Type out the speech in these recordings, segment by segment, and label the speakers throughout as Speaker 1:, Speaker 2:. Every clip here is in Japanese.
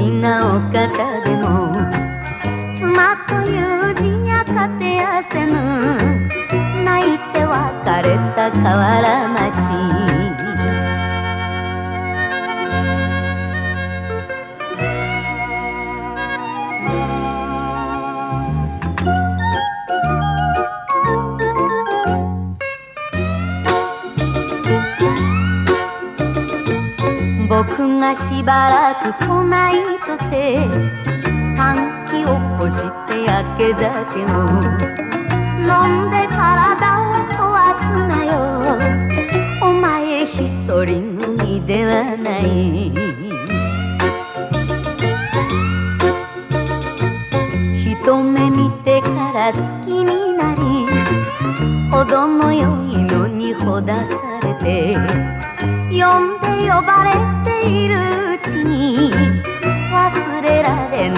Speaker 1: きなお方でも妻という字にゃかてやせぬ。泣いて別れた変わらないしばらく来ないとて短気をこして焼け酒を。飲んで体を壊すなよ。お前一人のみではない。一目見てから好きになり程の良いのにほだされて呼んで呼ばれている。に忘れられ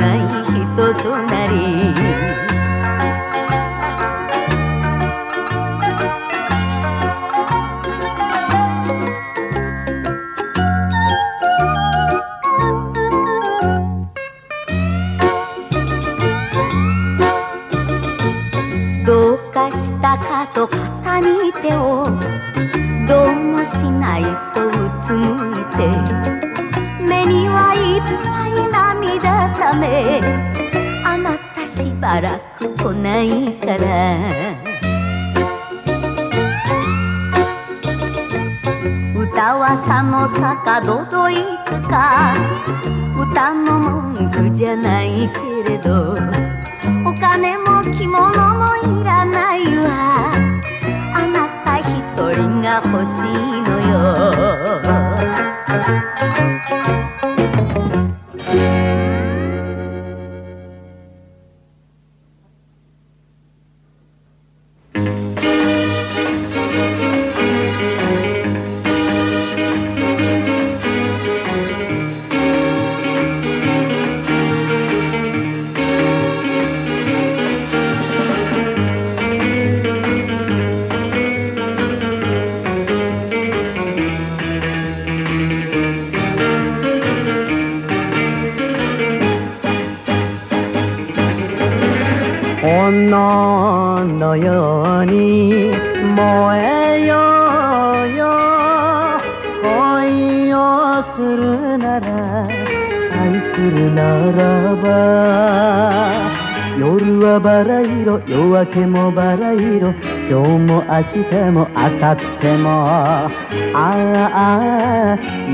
Speaker 2: 明日も明後日もああい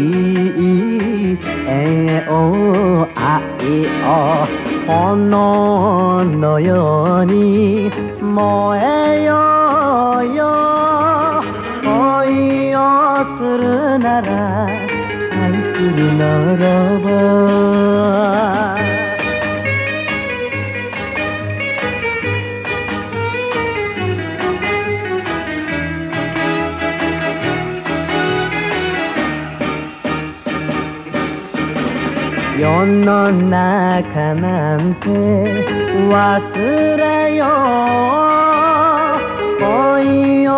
Speaker 2: いえお愛を炎のように燃えようよ。恋をするなら愛するならば。この中なんて忘れよう。恋を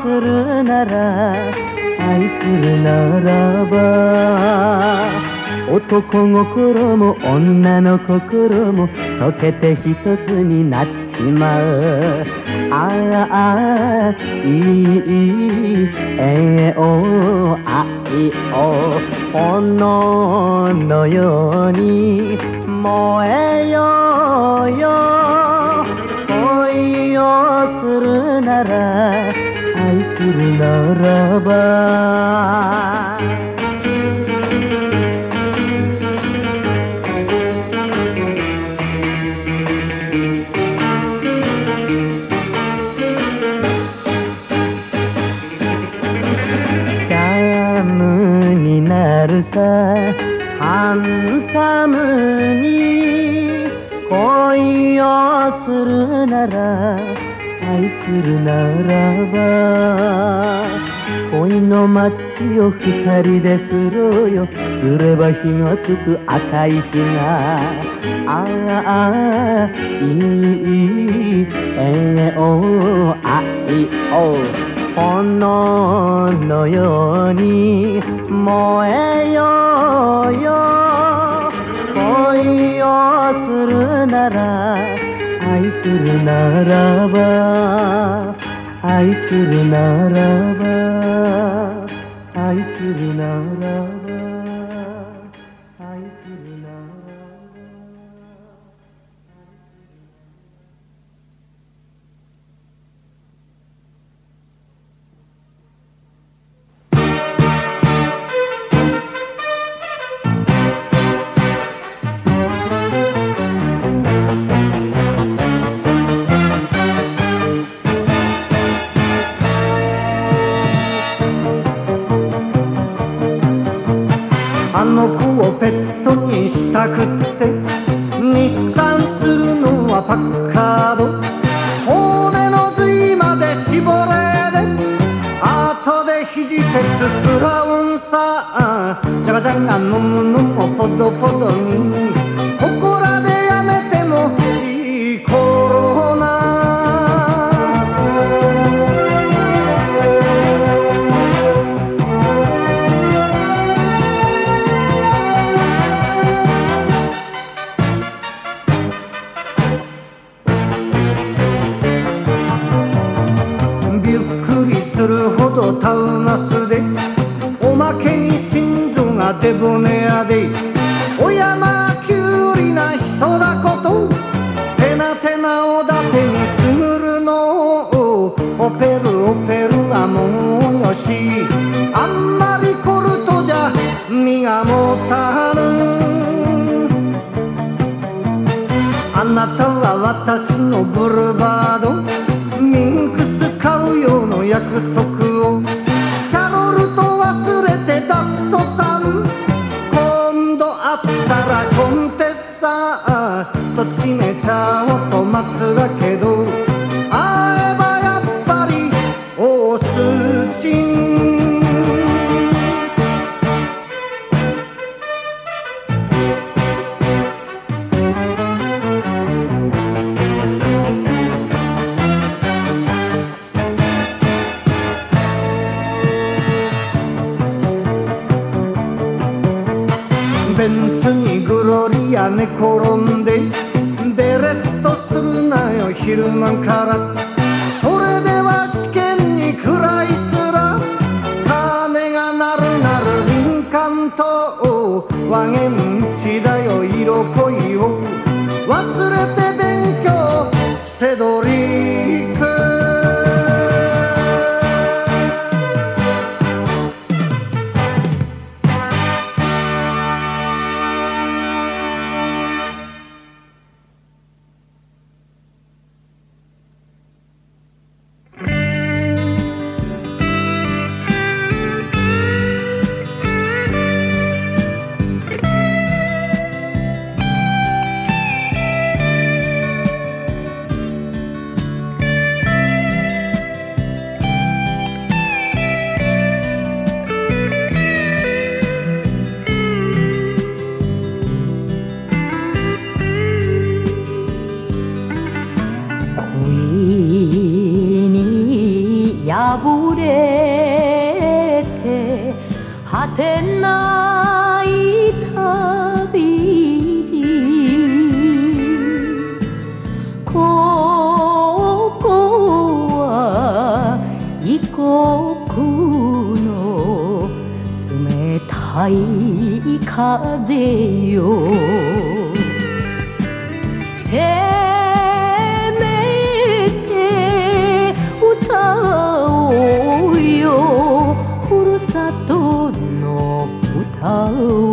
Speaker 2: するなら愛するならば男心も女の心も溶けて一つになっちまう。あああいいえお愛を炎のように燃えようよ。恋をするなら愛するならば。なら愛するならば恋のマッチを二人でするよすれば火がつく赤い日がああいいええおあいお炎のように燃えようよ。恋をするなら
Speaker 3: আইসুর নারাবা আইসুর নারাবা আইসুর নারাবা sin 後の
Speaker 4: 歌を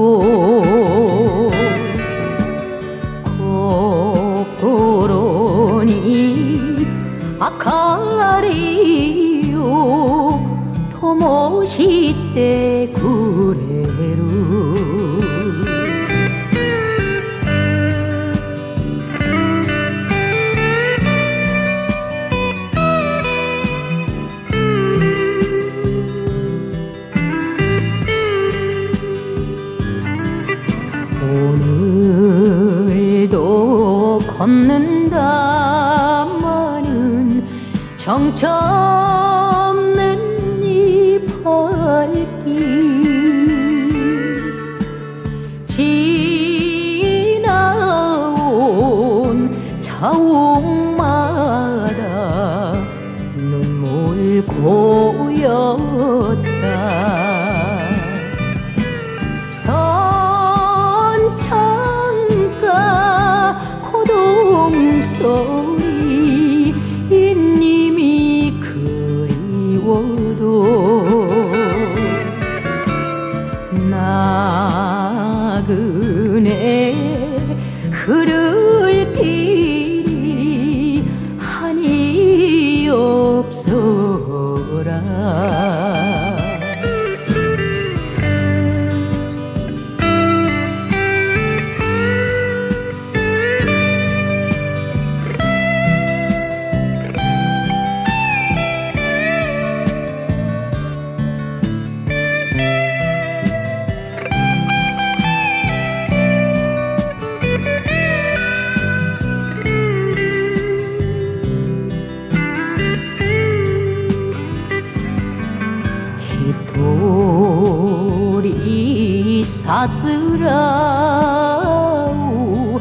Speaker 5: さすらう。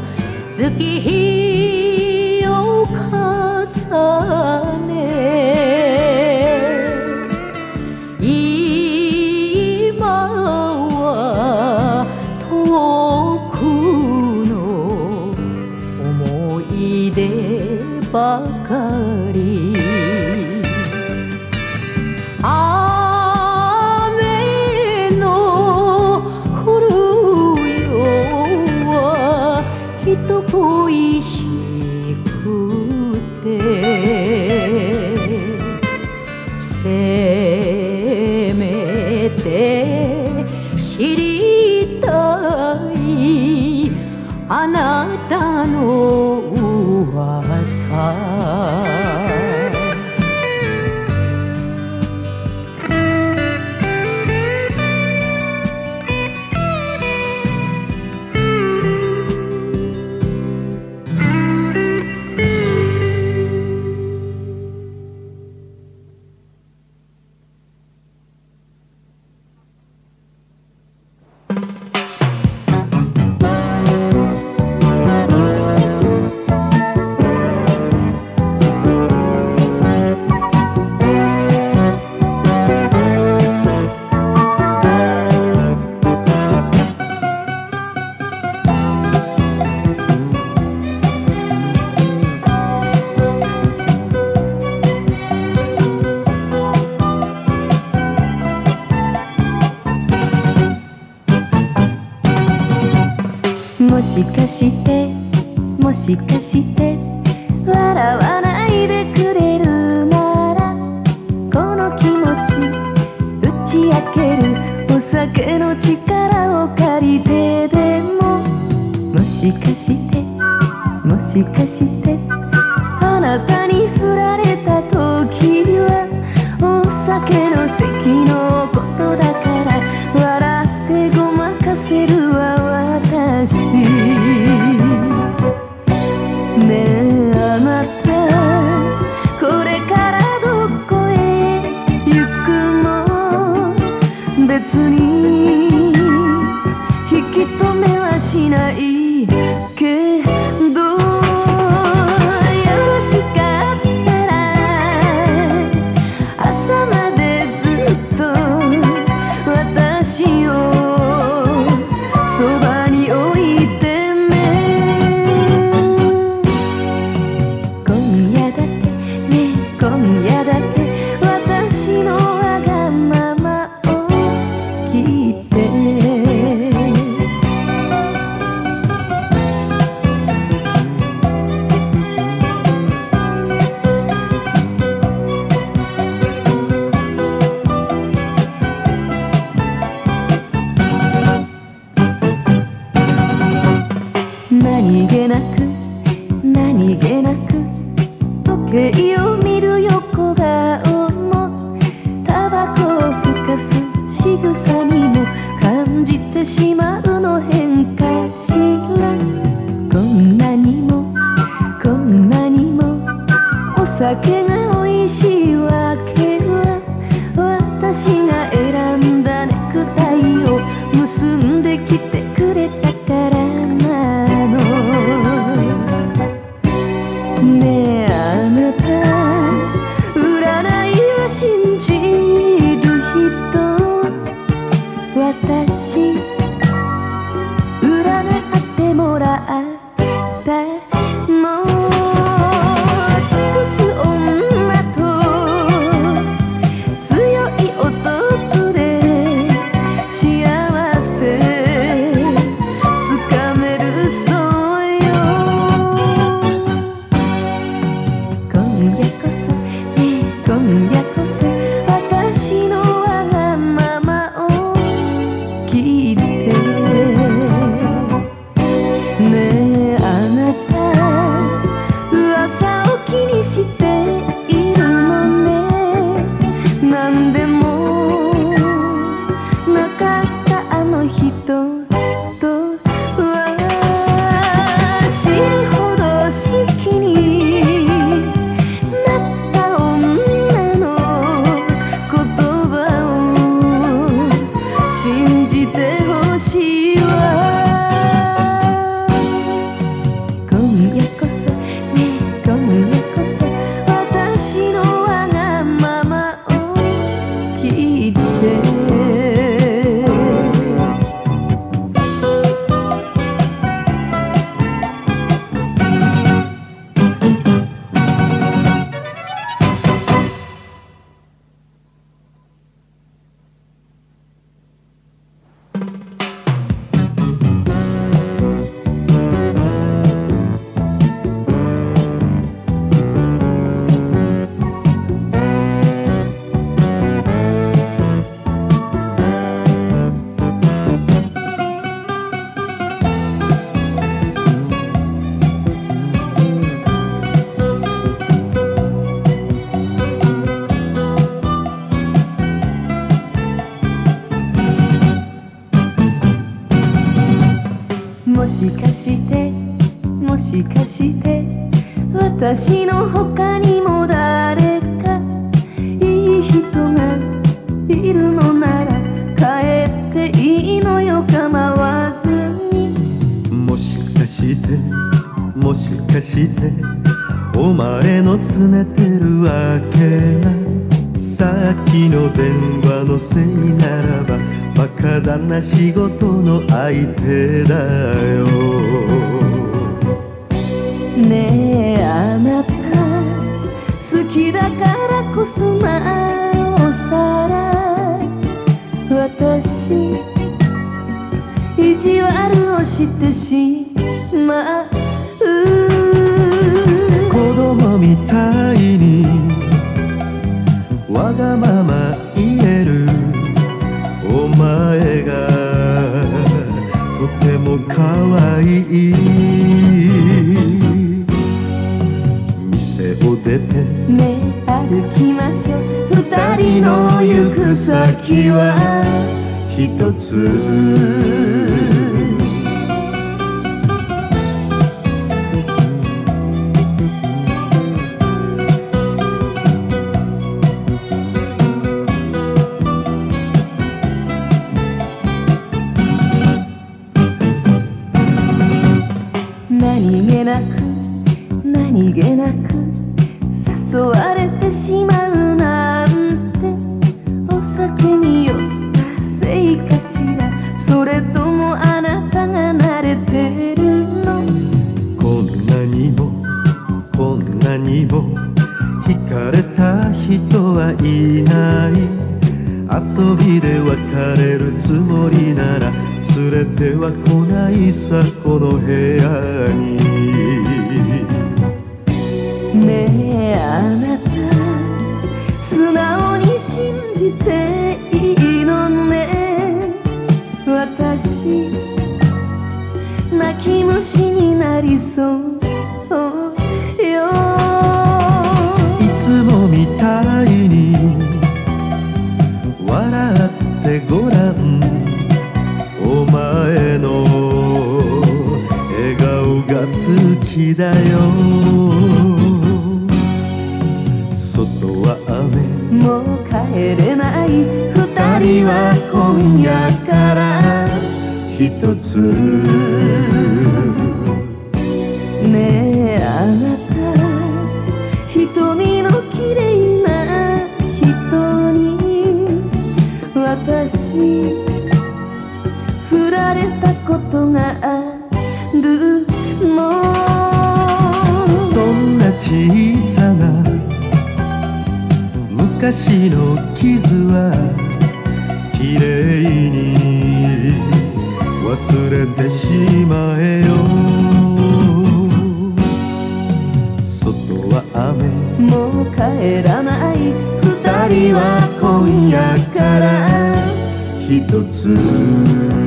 Speaker 5: 月日しかしてもしかして笑わないでくれるならこの気持ち打ち明けるお酒の力を借りてでももしかしてもしかして私の他にも誰かいい人がいるのなら帰っていいのよ構わずに。
Speaker 6: もしかしてもしかしてお前のすねてるわけがさっきの電話のせいならばバカだな仕事の相手だよ。
Speaker 5: ねえあなた好きだからこそなおさら私意地悪をしてしまう。
Speaker 6: 子供みたいにわがまま言えるお前がとても可愛い
Speaker 5: の行く先は
Speaker 6: 一つ。
Speaker 5: から
Speaker 6: 一つ。
Speaker 5: ねえあなた。瞳の綺麗な人に私振られたことがある
Speaker 4: るの。
Speaker 7: そんな小さな昔の傷はきれいに忘れてしまえよ。外は雨。
Speaker 4: もう帰らない。二人は今夜から。
Speaker 7: 一つ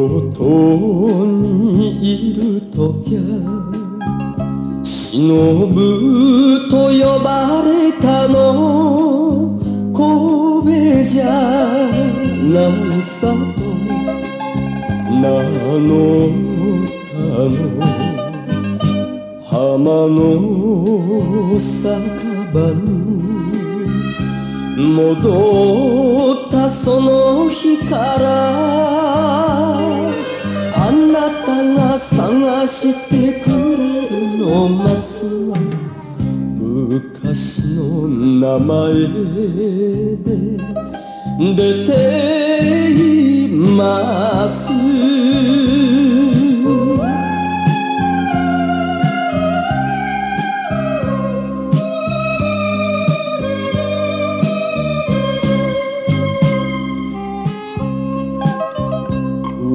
Speaker 7: 京都にいるときゃ忍と呼ばれたの。神戸じゃなんさと名のたの。浜の酒場に戻ったその日から探してくれるの待つは昔の名前で出ています。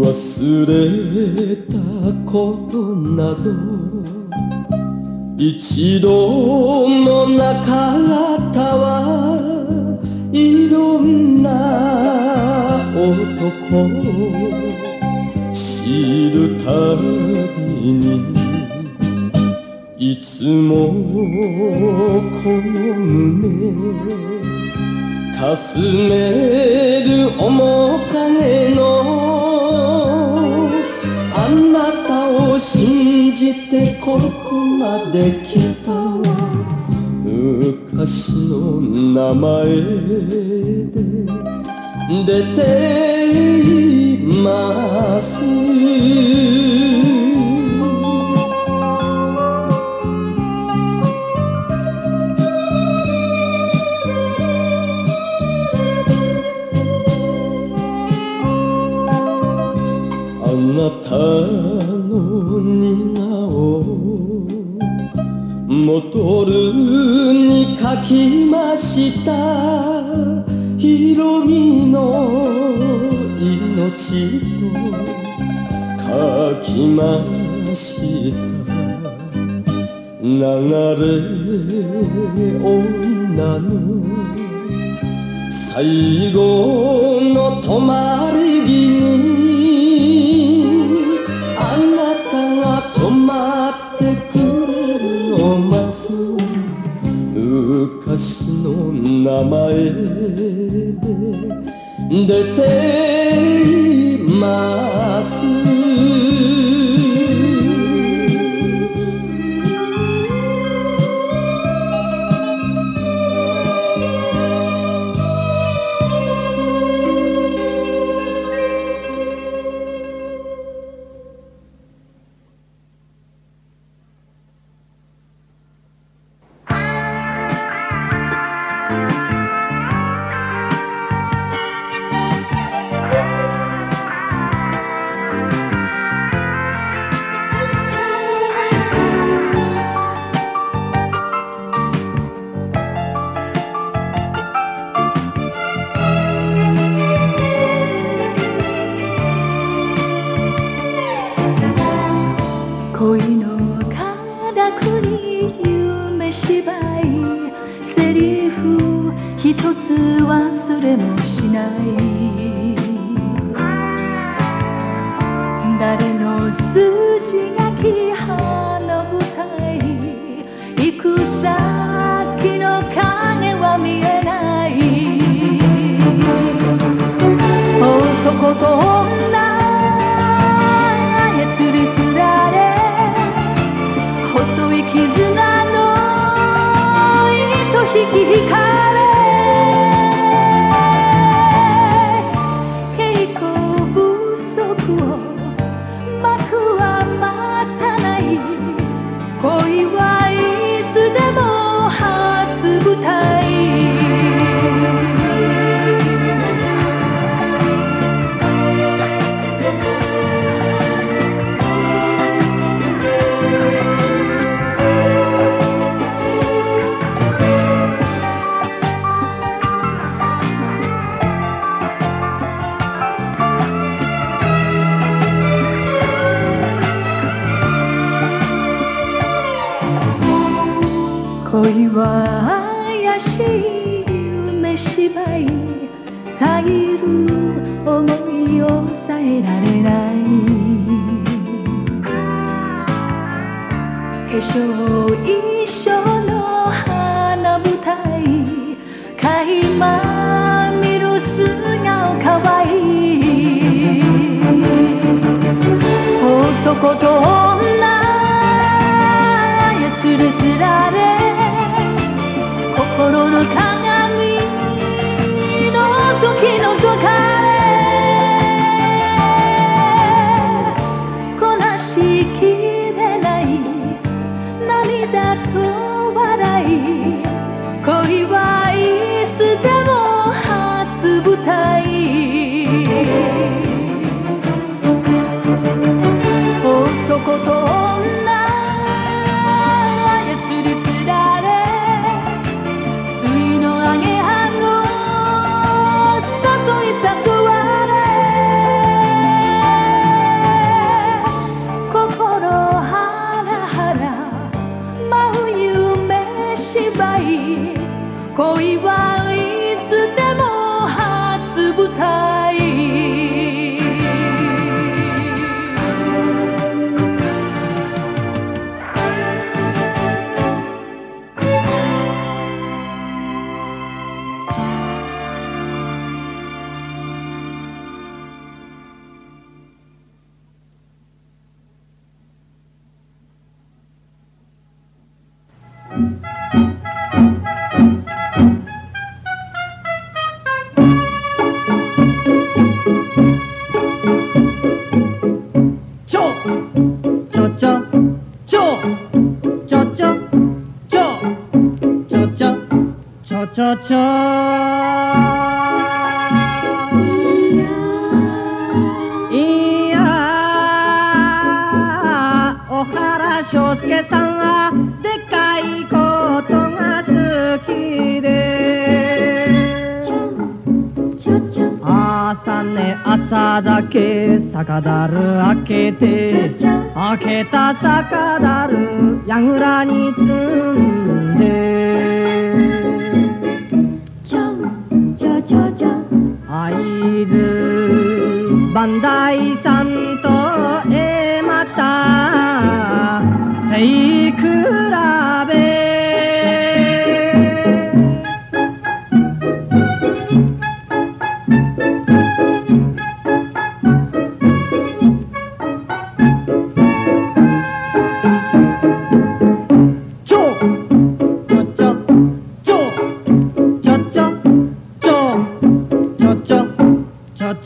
Speaker 7: 忘れたことなど一度もなかったわ。いろんな男知るたびにいつもこの胸尋ねる面影のじてここまで来たわ。昔の名前で出ています。たの似顔戻るに書きました。ひろみの命と書きました。流れ女の最後の止まり木に名前で出ています。
Speaker 4: শিখি 粧一緒の花舞台垣間見る素顔かわいい。男と女芝居。恋はい
Speaker 8: や小原章介さんはでかいことが好きで。朝ね朝だけ酒だる開けて。開けた酒だるやぐらに積んで。ずイさんとえまた背比べ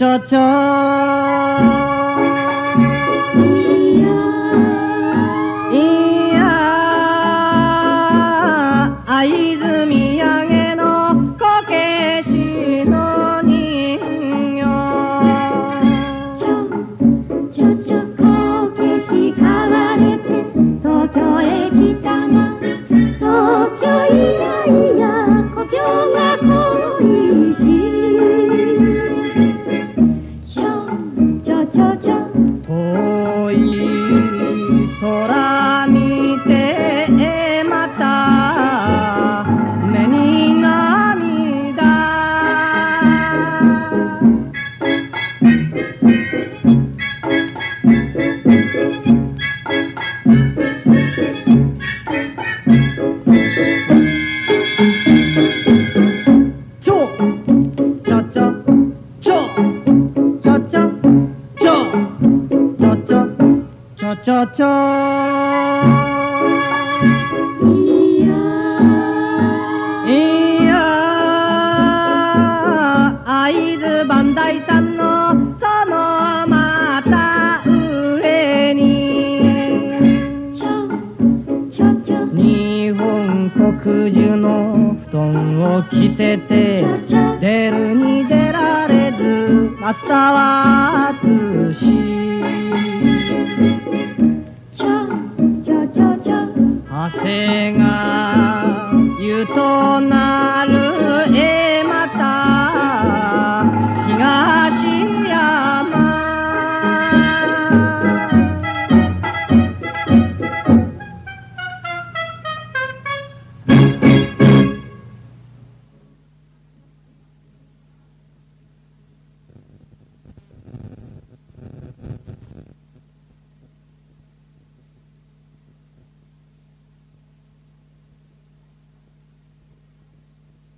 Speaker 8: ろちいや
Speaker 9: あいずみいやいや会津磐
Speaker 8: 梯山のそのまた上に。ちちち
Speaker 9: 日
Speaker 8: 本国中の布団を着せて。出るに出られず朝は暑風が湯となる